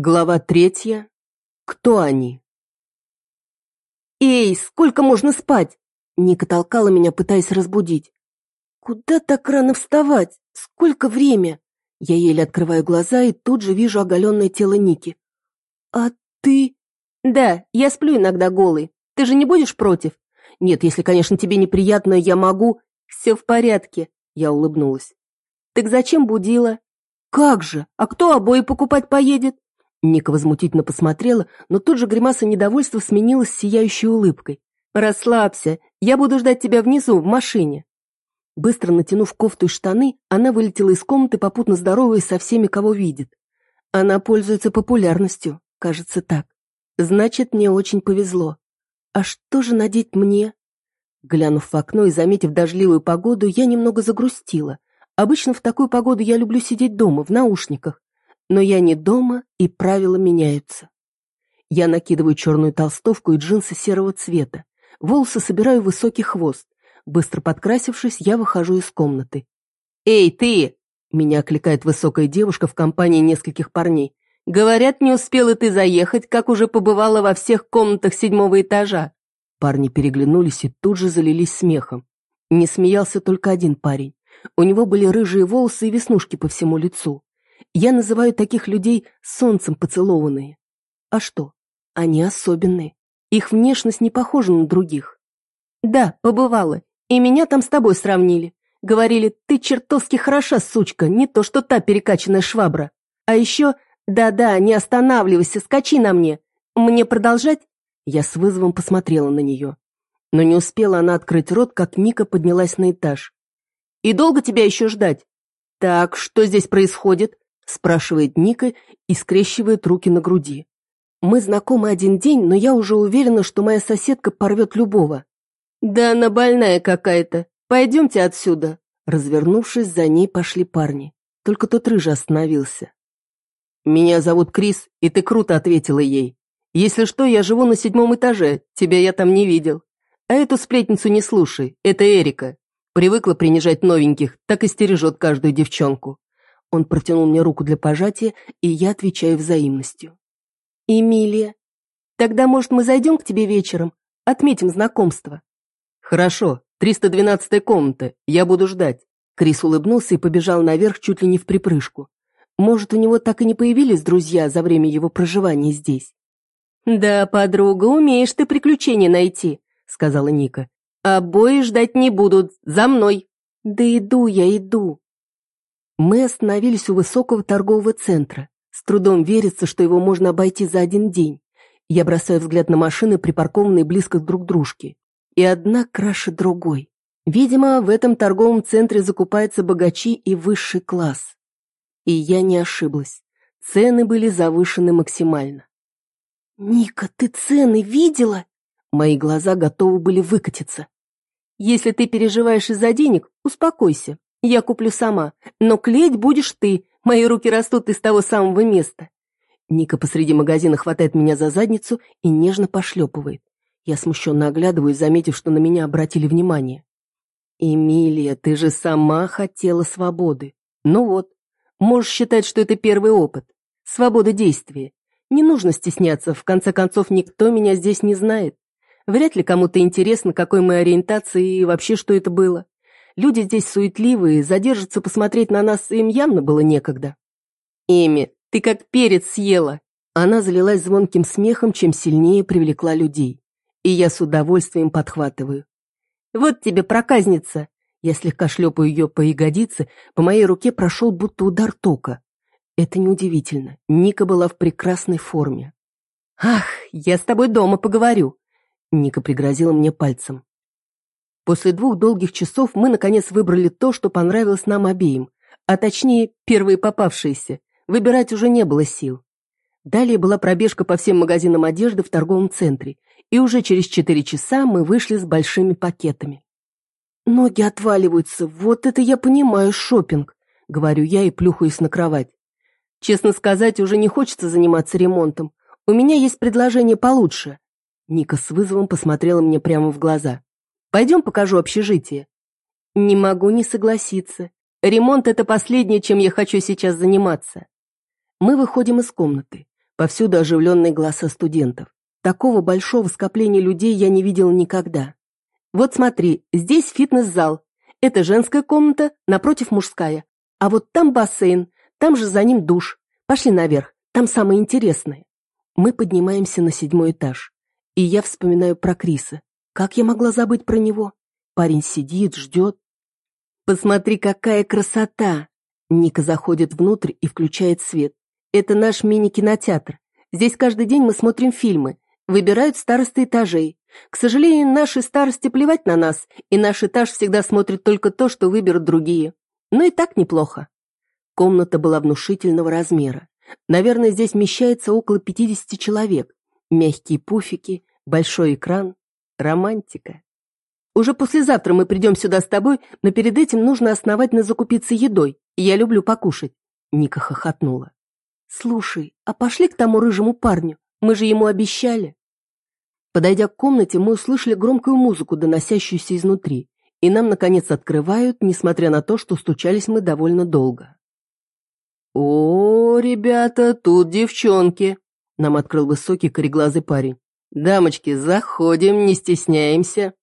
Глава третья. Кто они? «Эй, сколько можно спать?» Ника толкала меня, пытаясь разбудить. «Куда так рано вставать? Сколько время?» Я еле открываю глаза и тут же вижу оголенное тело Ники. «А ты...» «Да, я сплю иногда голый. Ты же не будешь против?» «Нет, если, конечно, тебе неприятно, я могу...» «Все в порядке», — я улыбнулась. «Так зачем будила?» «Как же? А кто обои покупать поедет?» Ника возмутительно посмотрела, но тут же гримаса недовольства сменилась сияющей улыбкой. «Расслабься, я буду ждать тебя внизу, в машине». Быстро натянув кофту и штаны, она вылетела из комнаты, попутно здороваясь со всеми, кого видит. Она пользуется популярностью, кажется так. Значит, мне очень повезло. А что же надеть мне? Глянув в окно и заметив дождливую погоду, я немного загрустила. Обычно в такую погоду я люблю сидеть дома, в наушниках. Но я не дома, и правила меняются. Я накидываю черную толстовку и джинсы серого цвета. Волосы собираю в высокий хвост. Быстро подкрасившись, я выхожу из комнаты. «Эй, ты!» Меня окликает высокая девушка в компании нескольких парней. «Говорят, не успела ты заехать, как уже побывала во всех комнатах седьмого этажа». Парни переглянулись и тут же залились смехом. Не смеялся только один парень. У него были рыжие волосы и веснушки по всему лицу. Я называю таких людей солнцем поцелованные. А что? Они особенные. Их внешность не похожа на других. Да, побывала. И меня там с тобой сравнили. Говорили, ты чертовски хороша, сучка, не то что та перекачанная швабра. А еще, да-да, не останавливайся, скачи на мне. Мне продолжать? Я с вызовом посмотрела на нее. Но не успела она открыть рот, как Ника поднялась на этаж. «И долго тебя еще ждать?» «Так, что здесь происходит?» Спрашивает Ника и скрещивает руки на груди. Мы знакомы один день, но я уже уверена, что моя соседка порвет любого. Да она больная какая-то. Пойдемте отсюда. Развернувшись, за ней пошли парни. Только тот рыжий остановился. «Меня зовут Крис, и ты круто ответила ей. Если что, я живу на седьмом этаже, тебя я там не видел. А эту сплетницу не слушай, это Эрика. Привыкла принижать новеньких, так и стережет каждую девчонку. Он протянул мне руку для пожатия, и я отвечаю взаимностью. «Эмилия, тогда, может, мы зайдем к тебе вечером? Отметим знакомство?» «Хорошо, 312-я комната, я буду ждать». Крис улыбнулся и побежал наверх чуть ли не в припрыжку. Может, у него так и не появились друзья за время его проживания здесь? «Да, подруга, умеешь ты приключения найти», — сказала Ника. «Обои ждать не будут, за мной». «Да иду я, иду», мы остановились у высокого торгового центра. С трудом верится, что его можно обойти за один день. Я бросаю взгляд на машины, припаркованные близко друг к дружке. И одна краше другой. Видимо, в этом торговом центре закупаются богачи и высший класс. И я не ошиблась. Цены были завышены максимально. «Ника, ты цены видела?» Мои глаза готовы были выкатиться. «Если ты переживаешь из-за денег, успокойся. Я куплю сама, но клеить будешь ты, мои руки растут из того самого места. Ника посреди магазина хватает меня за задницу и нежно пошлепывает. Я смущенно оглядываюсь, заметив, что на меня обратили внимание. «Эмилия, ты же сама хотела свободы. Ну вот, можешь считать, что это первый опыт. Свобода действия. Не нужно стесняться, в конце концов, никто меня здесь не знает. Вряд ли кому-то интересно, какой мы ориентации и вообще, что это было. Люди здесь суетливые, задержаться посмотреть на нас им явно было некогда. «Эми, ты как перец съела!» Она залилась звонким смехом, чем сильнее привлекла людей. И я с удовольствием подхватываю. «Вот тебе проказница!» Я слегка шлепаю ее по ягодице, по моей руке прошел будто удар тока. Это неудивительно, Ника была в прекрасной форме. «Ах, я с тобой дома поговорю!» Ника пригрозила мне пальцем. После двух долгих часов мы, наконец, выбрали то, что понравилось нам обеим, а точнее, первые попавшиеся. Выбирать уже не было сил. Далее была пробежка по всем магазинам одежды в торговом центре, и уже через четыре часа мы вышли с большими пакетами. «Ноги отваливаются, вот это я понимаю шопинг», — говорю я и плюхаюсь на кровать. «Честно сказать, уже не хочется заниматься ремонтом. У меня есть предложение получше». Ника с вызовом посмотрела мне прямо в глаза. Пойдем покажу общежитие». «Не могу не согласиться. Ремонт — это последнее, чем я хочу сейчас заниматься». Мы выходим из комнаты. Повсюду оживленные голоса студентов. Такого большого скопления людей я не видела никогда. Вот смотри, здесь фитнес-зал. Это женская комната, напротив мужская. А вот там бассейн, там же за ним душ. Пошли наверх, там самое интересное. Мы поднимаемся на седьмой этаж. И я вспоминаю про Криса. Как я могла забыть про него? Парень сидит, ждет. Посмотри, какая красота! Ника заходит внутрь и включает свет. Это наш мини-кинотеатр. Здесь каждый день мы смотрим фильмы. Выбирают старосты этажей. К сожалению, наши старости плевать на нас, и наш этаж всегда смотрит только то, что выберут другие. Но и так неплохо. Комната была внушительного размера. Наверное, здесь вмещается около 50 человек. Мягкие пуфики, большой экран. Романтика. Уже послезавтра мы придем сюда с тобой, но перед этим нужно основательно закупиться едой. Я люблю покушать. Ника хохотнула. Слушай, а пошли к тому рыжему парню? Мы же ему обещали. Подойдя к комнате, мы услышали громкую музыку, доносящуюся изнутри, и нам, наконец, открывают, несмотря на то, что стучались мы довольно долго. «О, ребята, тут девчонки!» — нам открыл высокий кореглазый парень. «Дамочки, заходим, не стесняемся!»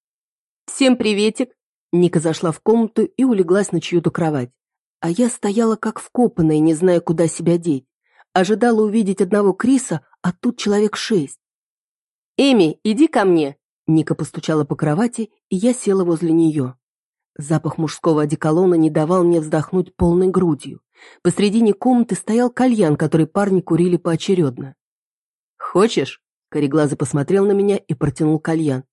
«Всем приветик!» Ника зашла в комнату и улеглась на чью-то кровать. А я стояла как вкопанная, не зная, куда себя деть. Ожидала увидеть одного Криса, а тут человек шесть. «Эми, иди ко мне!» Ника постучала по кровати, и я села возле нее. Запах мужского одеколона не давал мне вздохнуть полной грудью. Посредине комнаты стоял кальян, который парни курили поочередно. «Хочешь?» — Кореглазый посмотрел на меня и протянул кальян.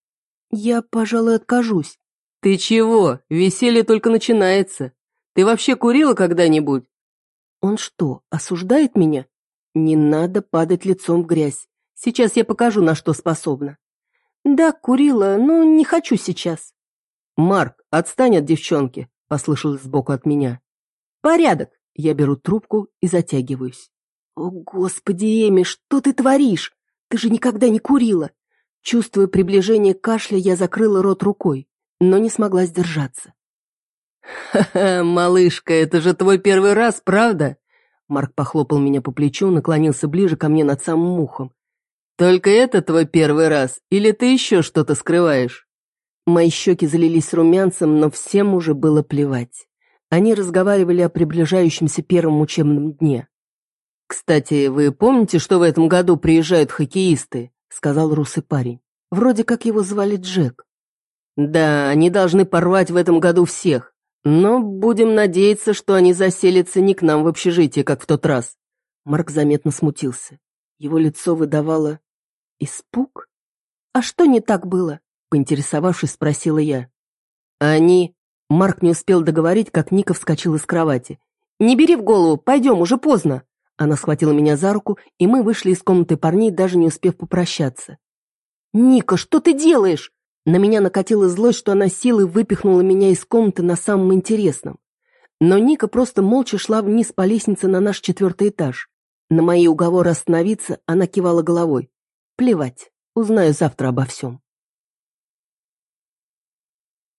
«Я, пожалуй, откажусь». «Ты чего? Веселье только начинается. Ты вообще курила когда-нибудь?» «Он что, осуждает меня?» «Не надо падать лицом в грязь. Сейчас я покажу, на что способна. Да, курила, но не хочу сейчас. Марк, отстань от девчонки, послышалось сбоку от меня. Порядок. Я беру трубку и затягиваюсь. О, господи, Эми, что ты творишь? Ты же никогда не курила. Чувствуя приближение кашля, я закрыла рот рукой, но не смогла сдержаться. «Ха-ха, малышка, это же твой первый раз, правда?» Марк похлопал меня по плечу, наклонился ближе ко мне над самым ухом. «Только это твой первый раз, или ты еще что-то скрываешь?» Мои щеки залились румянцем, но всем уже было плевать. Они разговаривали о приближающемся первом учебном дне. «Кстати, вы помните, что в этом году приезжают хоккеисты?» — сказал русый парень. Вроде как его звали Джек. «Да, они должны порвать в этом году всех. Но будем надеяться, что они заселятся не к нам в общежитие, как в тот раз». Марк заметно смутился. Его лицо выдавало испуг. «А что не так было?» — поинтересовавшись, спросила я. «Они...» Марк не успел договорить, как Ника вскочила с кровати. «Не бери в голову, пойдем, уже поздно!» Она схватила меня за руку, и мы вышли из комнаты парней, даже не успев попрощаться. «Ника, что ты делаешь?» На меня накатила злость, что она силой выпихнула меня из комнаты на самом интересном. Но Ника просто молча шла вниз по лестнице на наш четвертый этаж. На мои уговоры остановиться она кивала головой. Плевать, узнаю завтра обо всем.